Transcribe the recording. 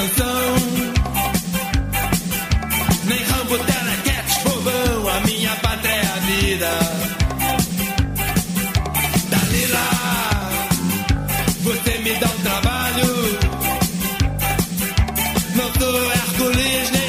sanção. Nem rambo, telequete, povão, a minha pátria é a vida. Dalila, você me dá um trabalho. Não sou Hercules, nem